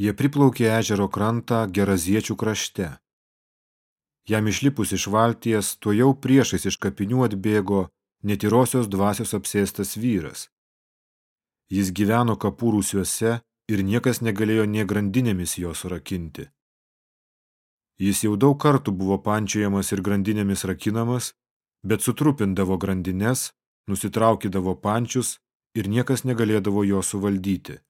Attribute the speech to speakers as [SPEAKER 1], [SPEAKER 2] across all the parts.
[SPEAKER 1] Jie priplaukė ežero krantą Geraziečių krašte. Jam išlipus iš valties, tuo jau priešais iš kapinių atbėgo netyrosios dvasios apsėstas vyras. Jis gyveno kapų rūsiuose ir niekas negalėjo nie grandinėmis jo surakinti. Jis jau daug kartų buvo pančiojamas ir grandinėmis rakinamas, bet sutrupindavo grandines, nusitraukydavo pančius ir niekas negalėdavo jo suvaldyti.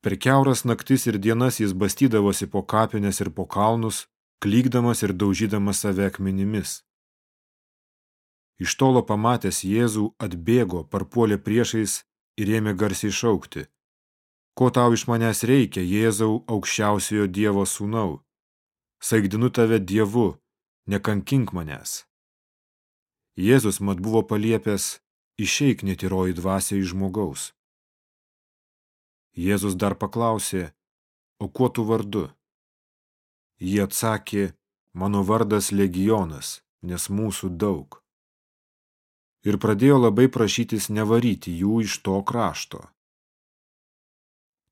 [SPEAKER 1] Per keuras naktis ir dienas jis bastydavosi po kapines ir po kalnus, klykdamas ir daužydamas save akmenimis. Iš tolo pamatęs Jėzų atbėgo, parpuolė priešais ir ėmė garsiai šaukti. Ko tau iš manęs reikia, Jėzau, aukščiausiojo Dievo sūnau? Saigdinu tave Dievu, nekankink manęs. Jėzus mat buvo paliepęs, išeik netyroji dvasia iš žmogaus. Jėzus dar paklausė, o kuo tu vardu? Jie atsakė, mano vardas legionas, nes mūsų daug. Ir pradėjo labai prašytis nevaryti jų iš to krašto.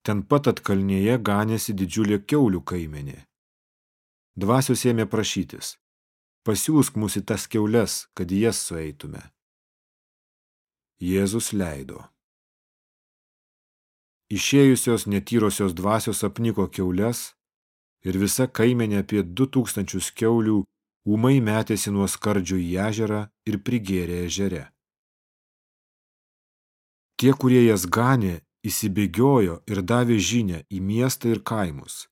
[SPEAKER 1] Ten pat atkalnėje ganėsi didžiulė keulių kaimenė. Dvasios ėmė prašytis, pasiūsk mus į tas keules, kad jas sueitume. Jėzus leido. Išėjusios netyrosios dvasios apniko keules ir visa kaimenė apie du tūkstančius keulių ūmai metėsi nuo skardžio į ežerą ir prigėrė ežere. Tie, kurie jas ganė, įsibėgiojo ir davė žinę į miestą ir kaimus.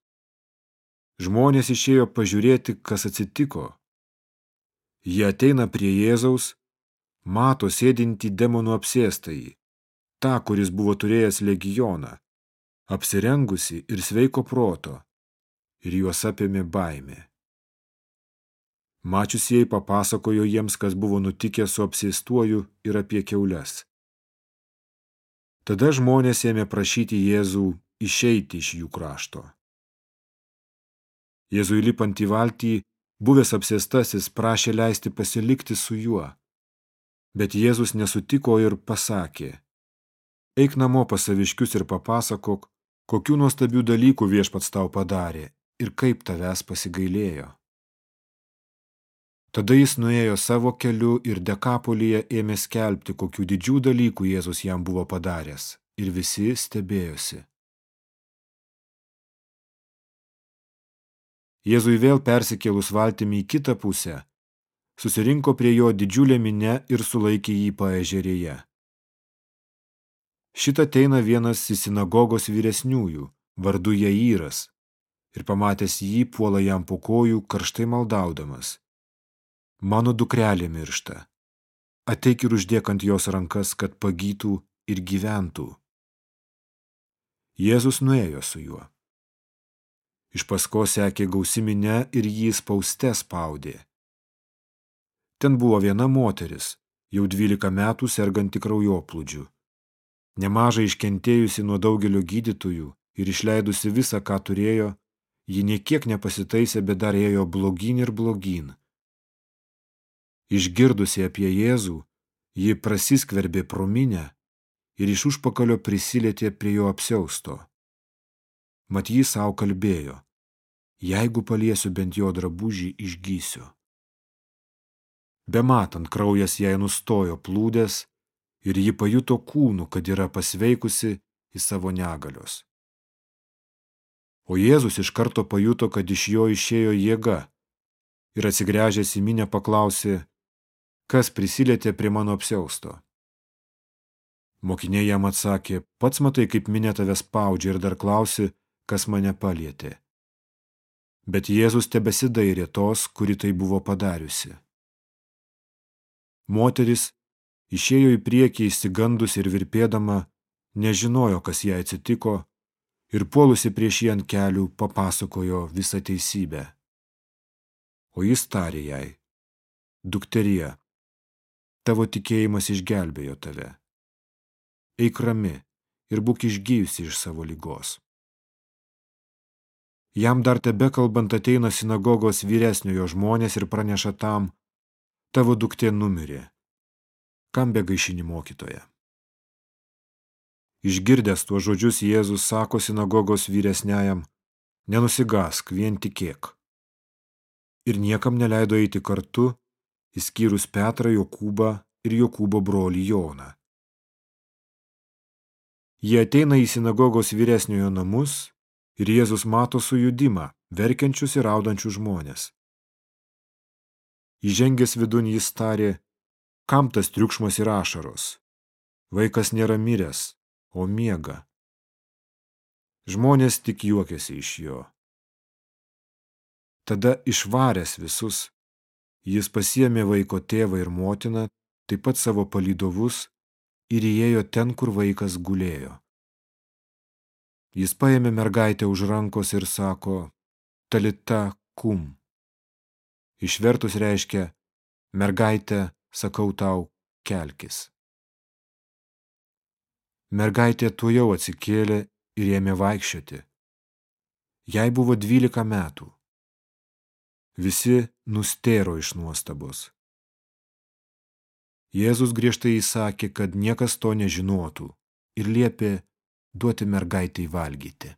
[SPEAKER 1] Žmonės išėjo pažiūrėti, kas atsitiko. Jie ateina prie Jėzaus, mato sėdintį demonų apsėstąjį, tą, kuris buvo turėjęs legioną, apsirengusi ir sveiko proto, ir juos apėmė baimė. Mačiusieji papasakojo jiems, kas buvo nutikę su apsėstuoju ir apie keules. Tada žmonės ėmė prašyti Jėzų išeiti iš jų krašto. Jėzui lipant į valtį, buvęs apsėstasis prašė leisti pasilikti su juo. Bet Jėzus nesutiko ir pasakė, eik namo pas saviškius ir papasakok, kokių nuostabių dalykų viešpats tau padarė ir kaip tavęs pasigailėjo. Tada jis nuėjo savo keliu ir dekapolyje ėmė skelbti, kokių didžių dalykų Jėzus jam buvo padaręs, ir visi stebėjosi. Jėzui vėl persikėlus valtimi į kitą pusę, susirinko prie jo didžiulė minė ir sulaikė jį paežerėje. Šitą ateina vienas į sinagogos vyresniųjų, vardu Jairas, ir pamatęs jį puola jam po kojų karštai maldaudamas. Mano dukrelė miršta. Ateik ir uždėk ant jos rankas, kad pagytų ir gyventų. Jėzus nuėjo su juo. Iš pasko sekė gausiminė ir jį spauste spaudė. Ten buvo viena moteris, jau dvylika metų serganti kraujoplūdžiu. Nemažai iškentėjusi nuo daugelio gydytojų ir išleidusi visą, ką turėjo, ji niekiek nepasitaisė, bet dar ėjo blogyn ir blogyn. Išgirdusi apie Jėzų, ji prasiskverbė pro minę ir iš užpakalio prisilietė prie jo apsiausto. Mat jį savo kalbėjo, Jeigu paliesiu bent jo drabužį, išgysiu. Bematant kraujas jai nustojo plūdės ir ji pajuto kūnų, kad yra pasveikusi į savo negalios. O Jėzus iš karto pajuto, kad iš jo išėjo jėga ir atsigręžęs į minę paklausė, kas prisilietė prie mano apsiausto. Mokiniai jam atsakė, pats matai, kaip minė tave spaudžia ir dar klausi, kas mane palietė bet Jėzus tebesidairė tos, kuri tai buvo padariusi. Moteris išėjo į priekį įsigandus ir virpėdama, nežinojo, kas jai atsitiko, ir puolusi prieš jį ant kelių papasakojo visą teisybę. O jis tarė jai, dukterie, tavo tikėjimas išgelbėjo tave. Eik rami ir būk išgyjusi iš savo lygos. Jam dar tebe kalbant ateina sinagogos vyresniojo žmonės ir praneša tam, tavo duktė numirė. Kam be gaišini mokytoje? Išgirdęs tuos žodžius Jėzus sako sinagogos vyresniajam, nenusigask, vien tikėk. Ir niekam neleido eiti kartu, įskyrus Petrą, Jokūbą ir Jokūbo brolį Joną. Jie ateina į sinagogos vyresniojo namus ir Jėzus mato sujudimą, verkiančius ir raudančius žmonės. Įžengęs vidun jis tarė, kam tas triukšmas ir ašaros? Vaikas nėra miręs, o miega. Žmonės tik juokiasi iš jo. Tada išvaręs visus, jis pasiemė vaiko tėvą ir motiną, taip pat savo palydovus ir įėjo ten, kur vaikas gulėjo. Jis paėmė mergaitę už rankos ir sako, talita kum. Išvertus reiškia, mergaitė, sakau tau, kelkis. Mergaitė tuojau atsikėlė ir ėmė vaikščioti. Jai buvo dvylika metų. Visi nustėro iš nuostabos. Jėzus griežtai įsakė, kad niekas to nežinotų ir liepė duoti mergaitei valgyti.